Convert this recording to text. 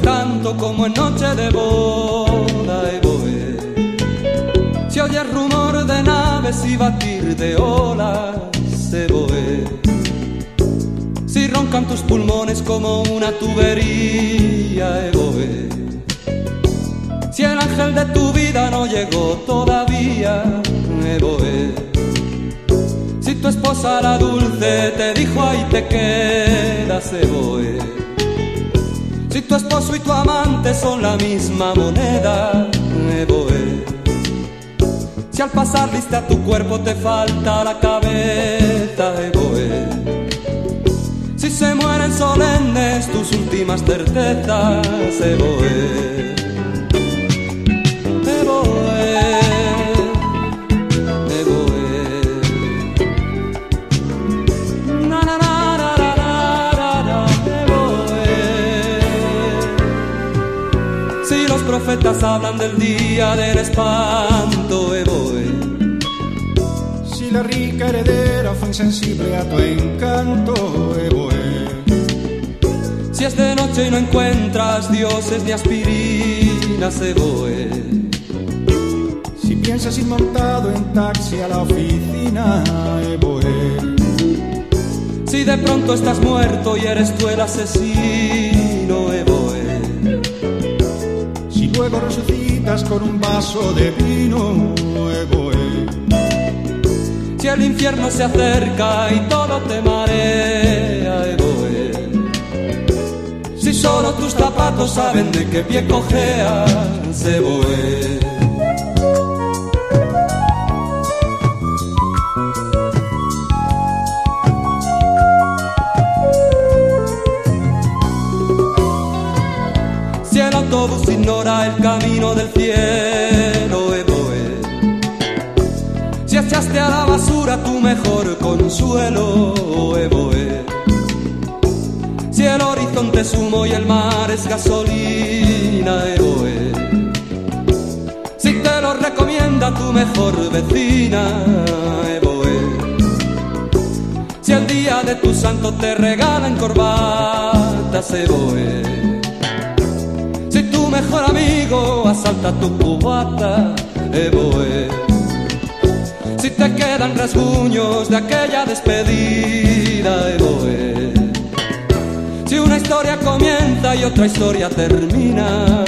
canto como en noche de boda, Evoe. Si oyes rumor de naves y batir de olas, Evoe. Si roncan tus pulmones como una tubería, Evoe. Si el ángel de tu vida no llegó todavía, Evoe. Si tu esposa la dulce te dijo ahí te quedas, Evoe si tu esposo y tu amante son la misma moneda, Eboe. Si al pasar lista a tu cuerpo te falta la cabeza, Eboe. Si se mueren solemnes tus últimas certezas, Eboe. Profetas hablan del día del espanto, Evoe. Si la rica heredera fue insensible a tu encanto, Evoe. Si es de noche y no encuentras dioses ni aspirinas, Evoe. Si piensas ir montado en taxi a la oficina, Evoe. Si de pronto estás muerto y eres tú el asesino, luego resucitas con un vaso de vino nuevo. Si el infierno se acerca y todo te marea, Evoe. Si solo tus zapatos saben de qué pie cojeas, Evoe. Autobús ignora el camino del cielo, Evoe. Si echaste a la basura tu mejor consuelo, Evoe. Si el horizonte es humo y el mar es gasolina, Evoe. Si te lo recomienda tu mejor vecina, Evoe. Si el día de tu santo te regalan corbatas, Evoe asalta tu cubata, Evoe. Si te quedan rasguños de aquella despedida, Evoe. Si una historia comienza y otra historia termina,